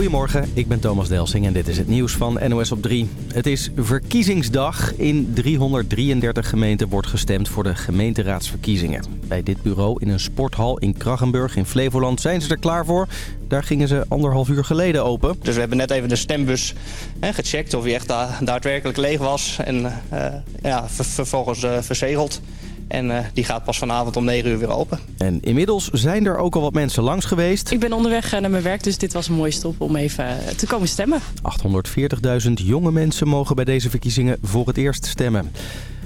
Goedemorgen, ik ben Thomas Delsing en dit is het nieuws van NOS op 3. Het is verkiezingsdag. In 333 gemeenten wordt gestemd voor de gemeenteraadsverkiezingen. Bij dit bureau in een sporthal in Krachenburg in Flevoland zijn ze er klaar voor. Daar gingen ze anderhalf uur geleden open. Dus we hebben net even de stembus hè, gecheckt of hij echt da daadwerkelijk leeg was. En uh, ja, vervolgens uh, verzegeld. En uh, die gaat pas vanavond om 9 uur weer open. En inmiddels zijn er ook al wat mensen langs geweest. Ik ben onderweg naar mijn werk, dus dit was een mooie stop om even te komen stemmen. 840.000 jonge mensen mogen bij deze verkiezingen voor het eerst stemmen.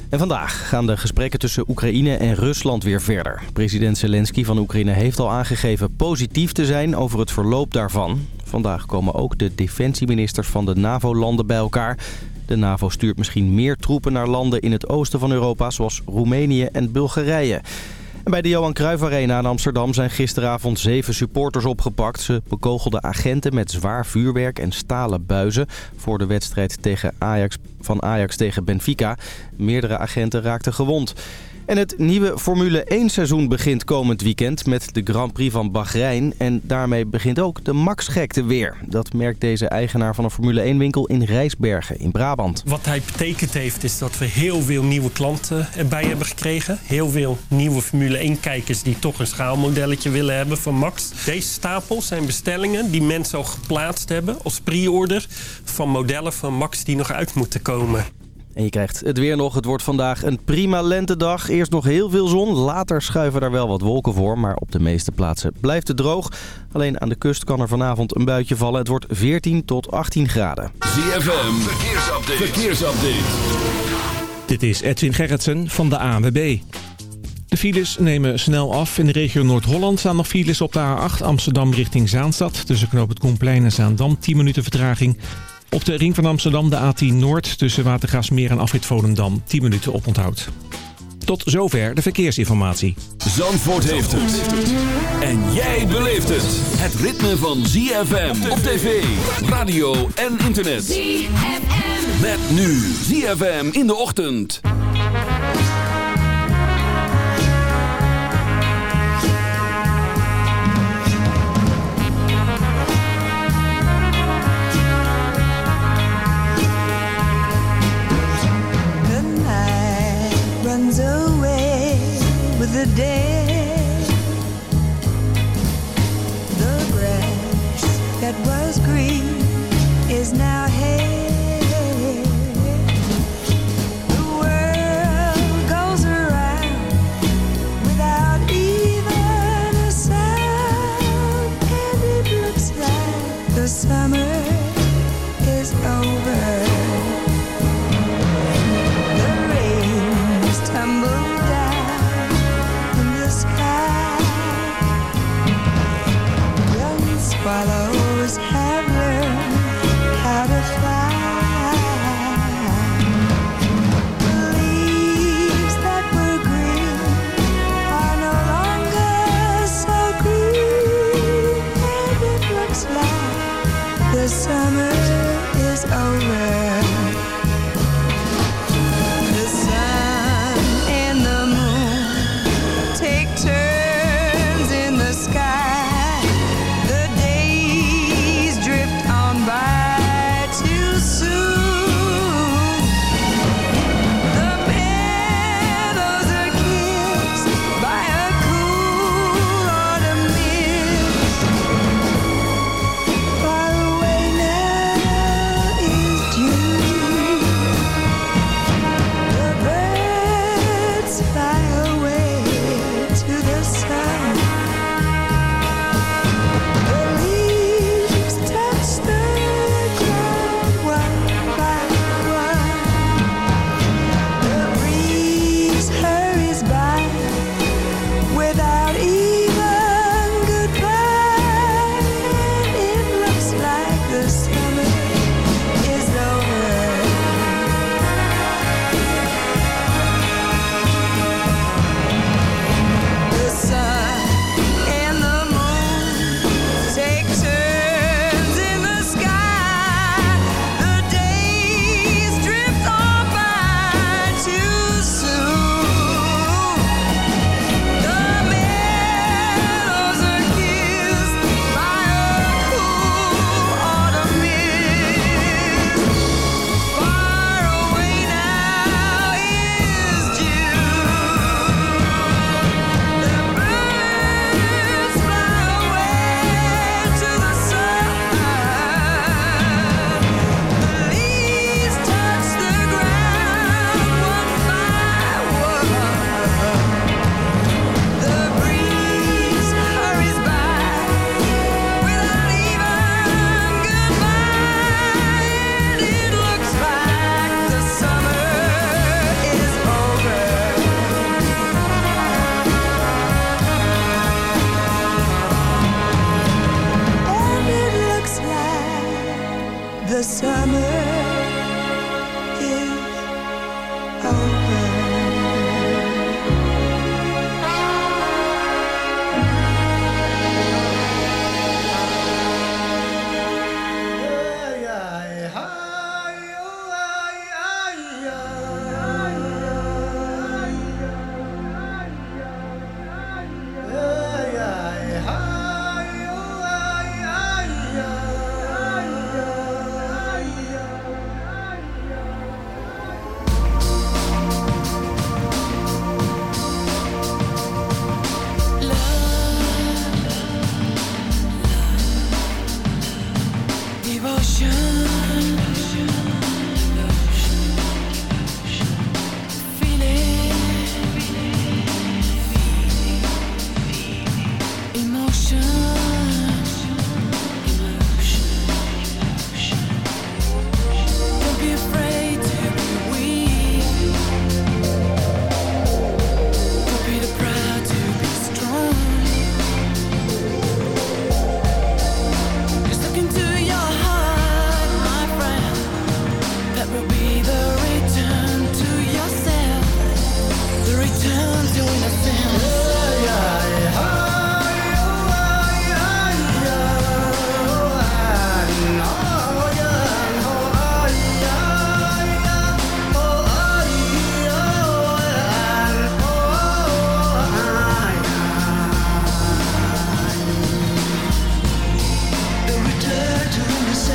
En vandaag gaan de gesprekken tussen Oekraïne en Rusland weer verder. President Zelensky van Oekraïne heeft al aangegeven positief te zijn over het verloop daarvan. Vandaag komen ook de defensieministers van de NAVO-landen bij elkaar. De NAVO stuurt misschien meer troepen naar landen in het oosten van Europa... zoals Roemenië en Bulgarije. Bij de Johan Cruijff Arena in Amsterdam zijn gisteravond zeven supporters opgepakt. Ze bekogelden agenten met zwaar vuurwerk en stalen buizen... voor de wedstrijd tegen Ajax, van Ajax tegen Benfica. Meerdere agenten raakten gewond. En het nieuwe Formule 1 seizoen begint komend weekend met de Grand Prix van Bahrein. En daarmee begint ook de Max-gekte weer. Dat merkt deze eigenaar van een Formule 1 winkel in Rijsbergen in Brabant. Wat hij betekend heeft is dat we heel veel nieuwe klanten erbij hebben gekregen. Heel veel nieuwe Formule 1 kijkers die toch een schaalmodelletje willen hebben van Max. Deze stapels zijn bestellingen die mensen al geplaatst hebben als pre-order van modellen van Max die nog uit moeten komen. En je krijgt het weer nog. Het wordt vandaag een prima lentedag. Eerst nog heel veel zon. Later schuiven er wel wat wolken voor. Maar op de meeste plaatsen blijft het droog. Alleen aan de kust kan er vanavond een buitje vallen. Het wordt 14 tot 18 graden. ZFM. Verkeersupdate. Verkeersupdate. Dit is Edwin Gerritsen van de ANWB. De files nemen snel af. In de regio Noord-Holland staan nog files op de A8 Amsterdam richting Zaanstad. Tussen knoop het Koenplein en Zaandam 10 minuten vertraging. Op de ring van Amsterdam de A10 Noord tussen Watergraafsmeer en Afrit Volendam 10 minuten oponthoud. Tot zover de verkeersinformatie. Zandvoort heeft het. En jij beleeft het. Het ritme van ZFM op tv, radio en internet. ZFM. Met nu ZFM in de ochtend. The day. The grass that was green is now hay. The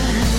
If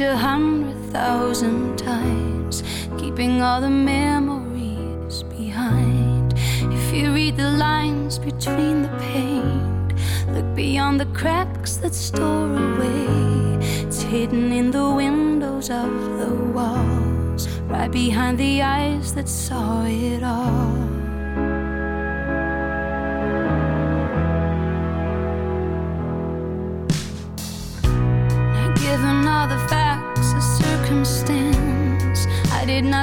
a hundred thousand times, keeping all the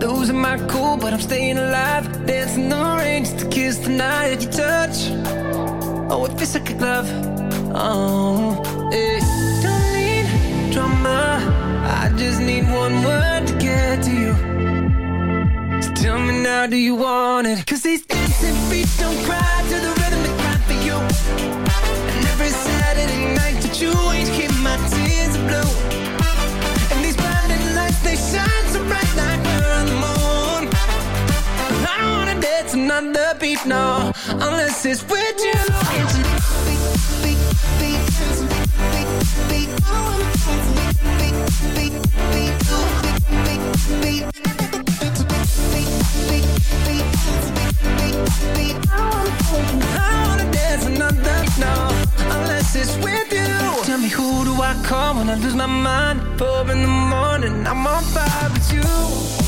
Losing my cool, but I'm staying alive. Dancing in the rain just to kiss the night at your touch. Oh, it feels like a glove. Oh, eh. Don't need drama. I just need one word to get to you. So tell me now, do you want it? Cause these dancing feet don't cry to the rhythm they cry for you. And every Saturday night that you ain't keep my tears blue And these blinding lights, they shine so bright like another beat, no Unless it's with you I wanna dance another no, unless it's with you. Tell me who do I call when I lose my mind? Four in the morning, I'm on fire with you.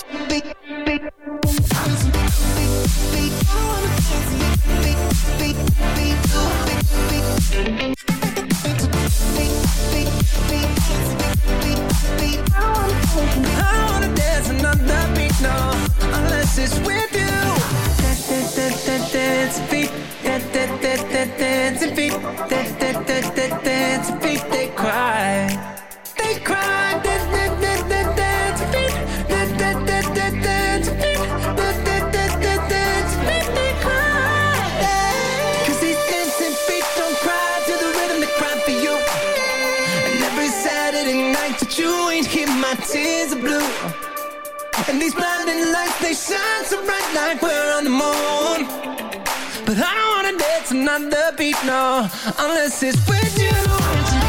No, unless it's with you. With you.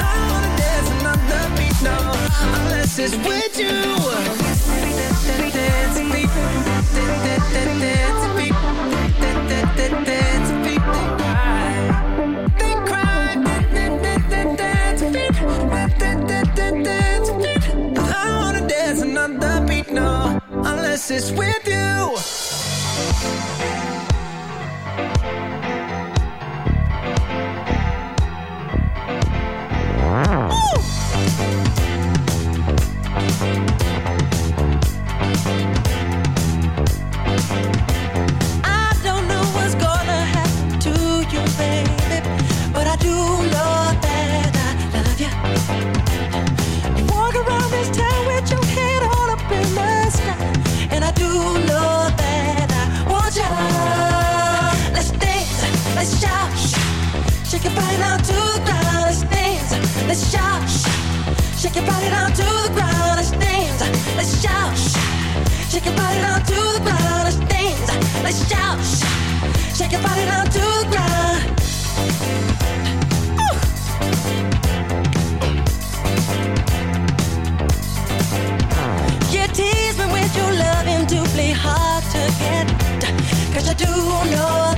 I wanna dance beat, no, unless it's with you. Shake your body down to the ground. Let's dance, let's shout, shake your body down to the ground. Let's dance, let's shout. Shake your body down to the ground. Let's dance. Let's shout. Shake your body down to the ground. You tease me with your loving play hard to get. Cause I do know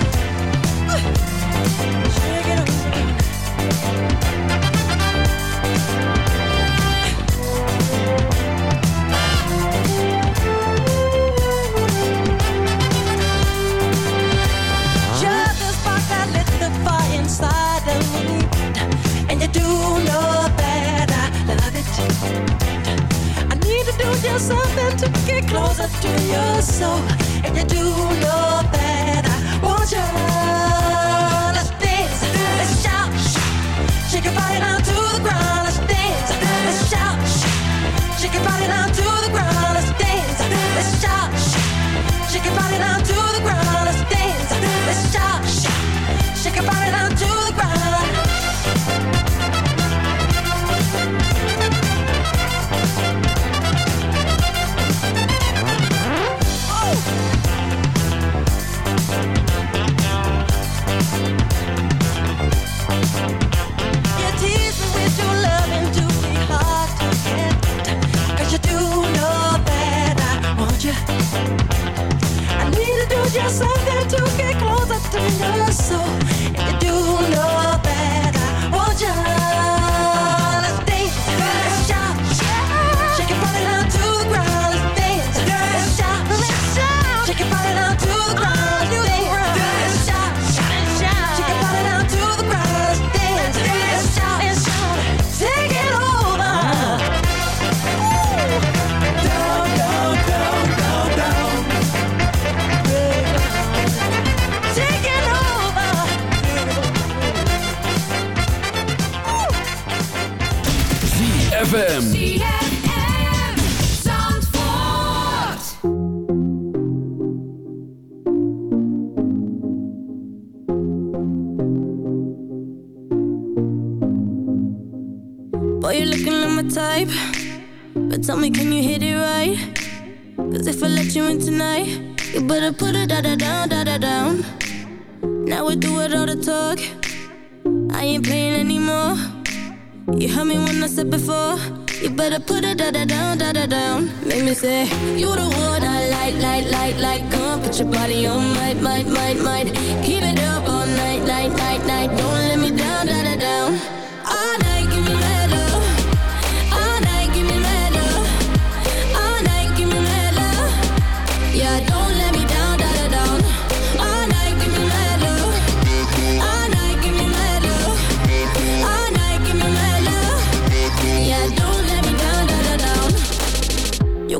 closer to your soul, and you do know. say You the one I like, like, like, like. Come put your body on, might, might, might, might Keep it up all night, night, night, night. Don't let me down.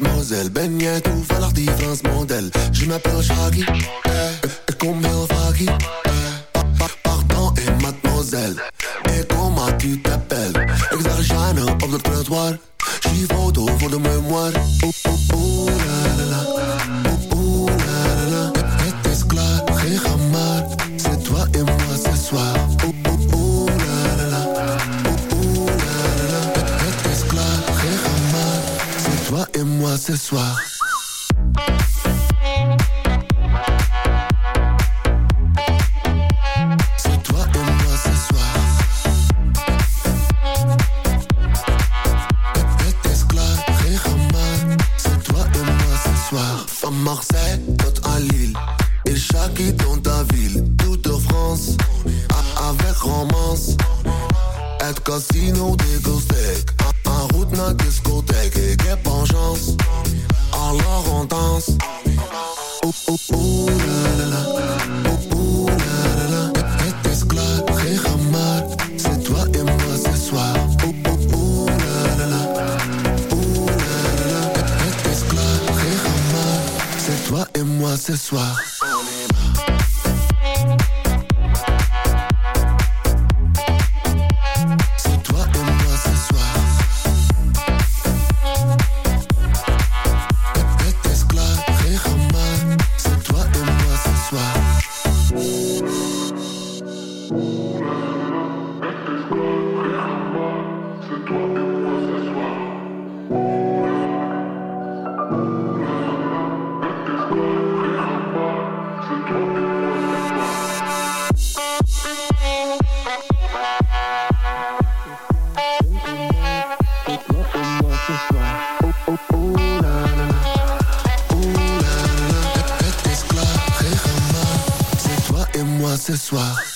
mademoiselle. Ben jij toevallig die Frans? Je m'appelle Shaggy, eh, ik kom heel pardon, et mademoiselle, eh, et comment tu t'appelles? Ik zag Jeanne op de trottoir, je foto voor de mémoire ce soir. soir.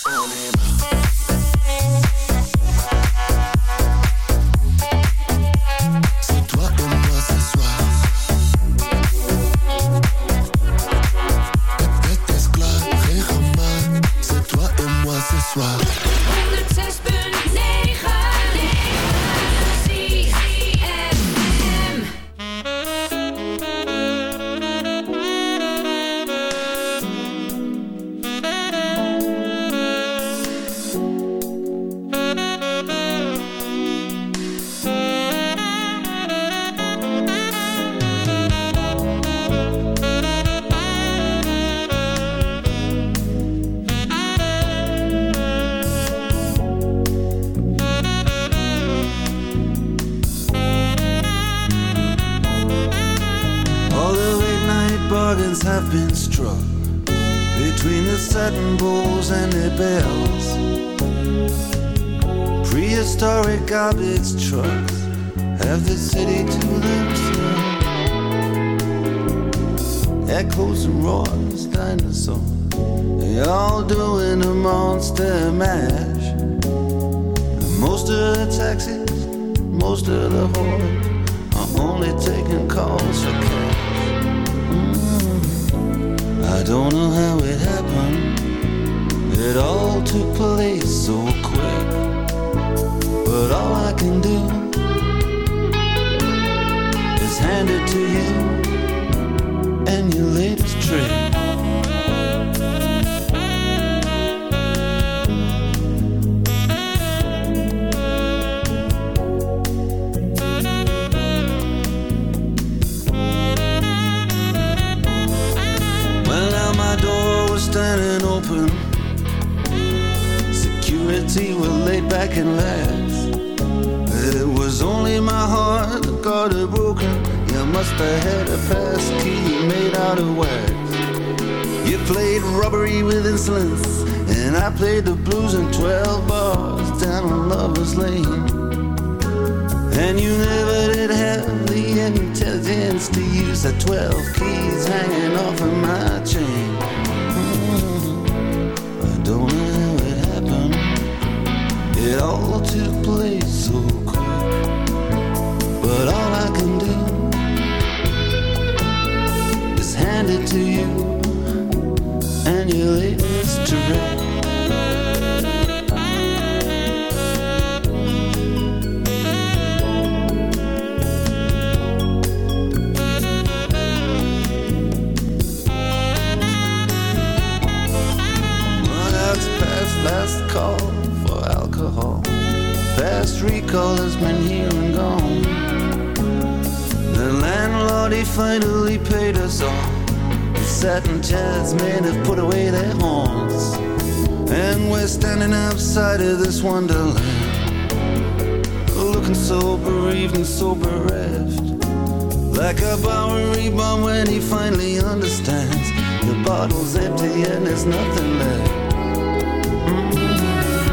to you. nothing left. Mm-hmm.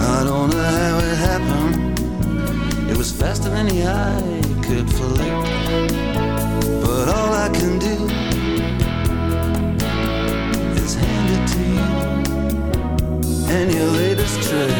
I don't know how it happened. It was faster than the eye could flick. But all I can do is hand it to you and your latest trick.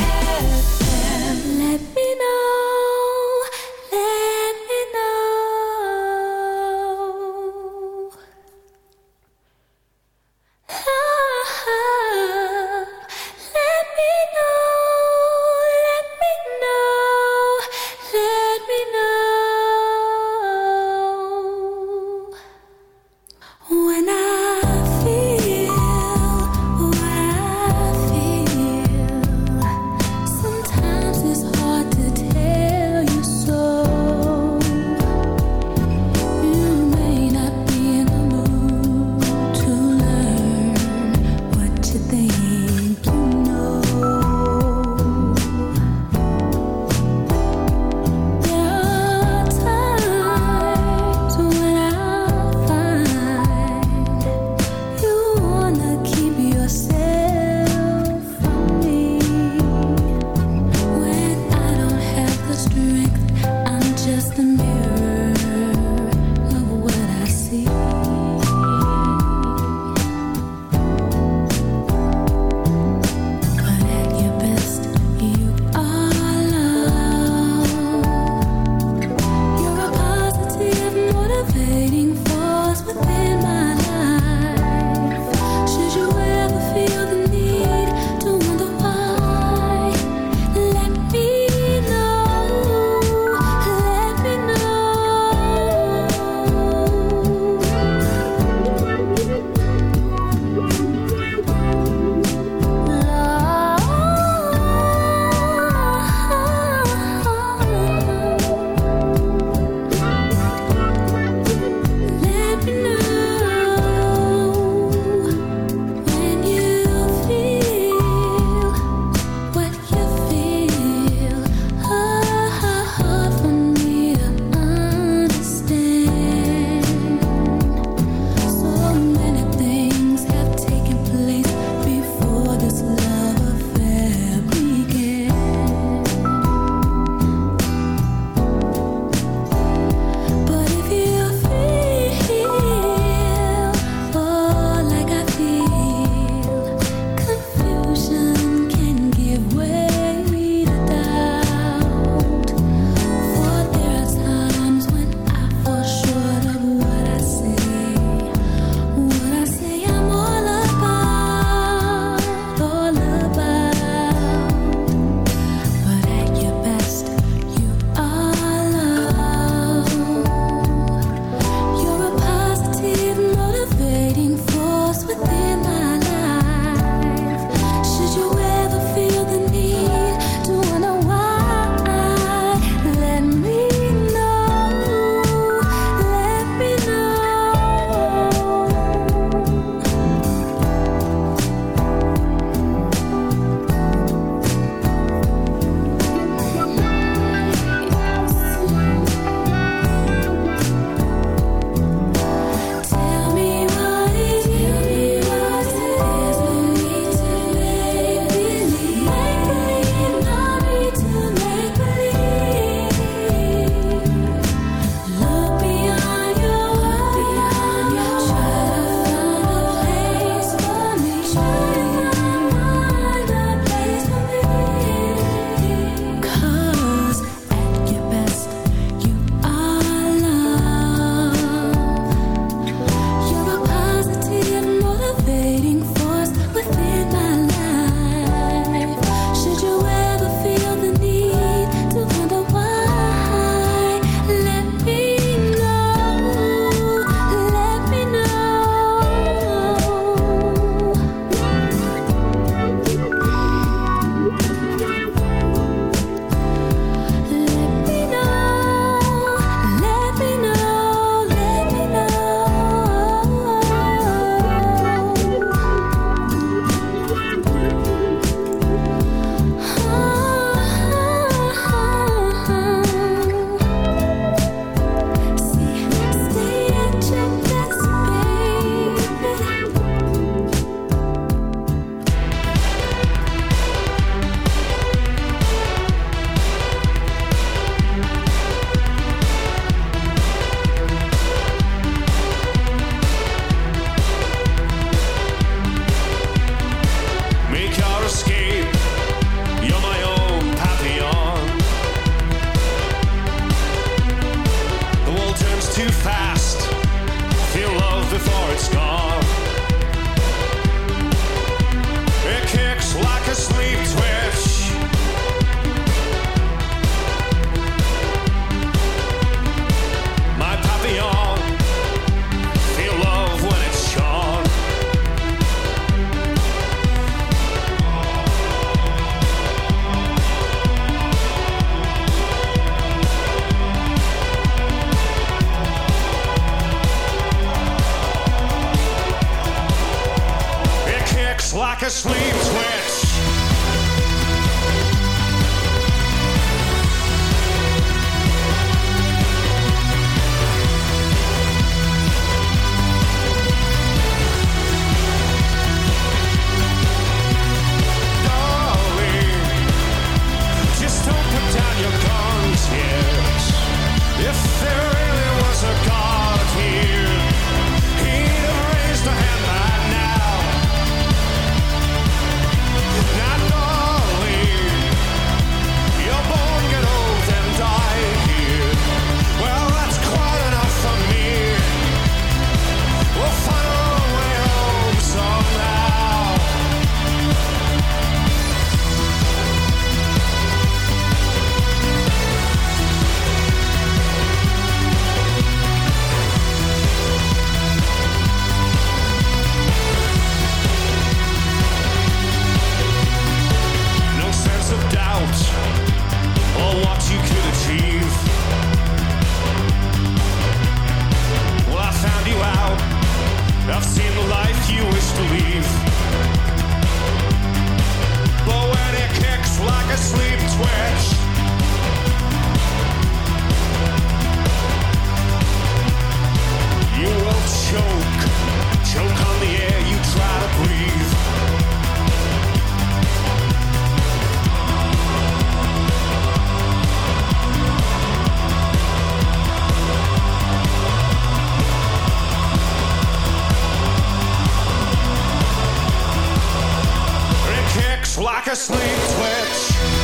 a sleep twitch.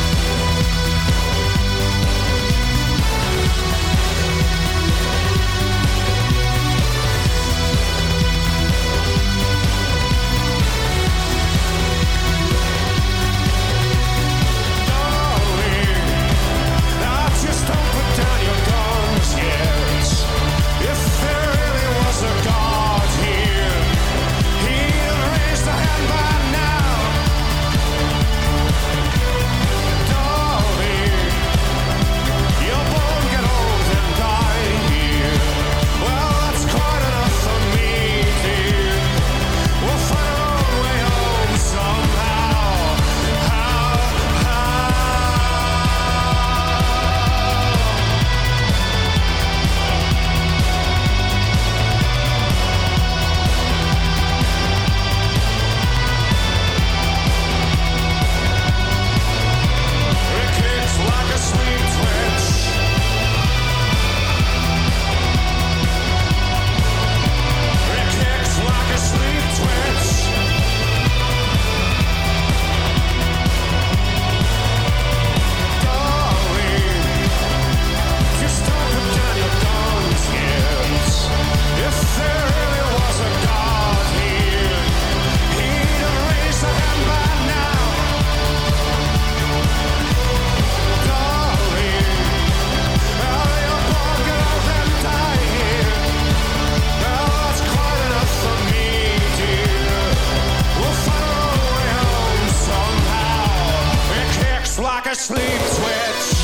Like a sleep twitch.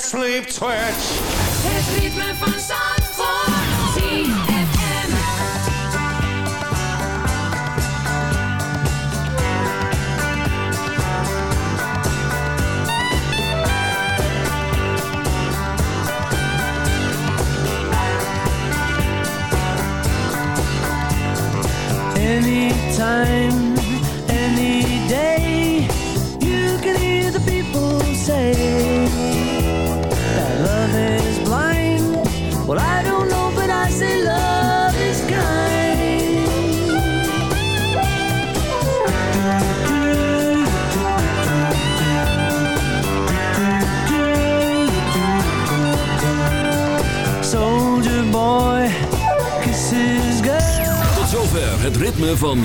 Sleep twitch.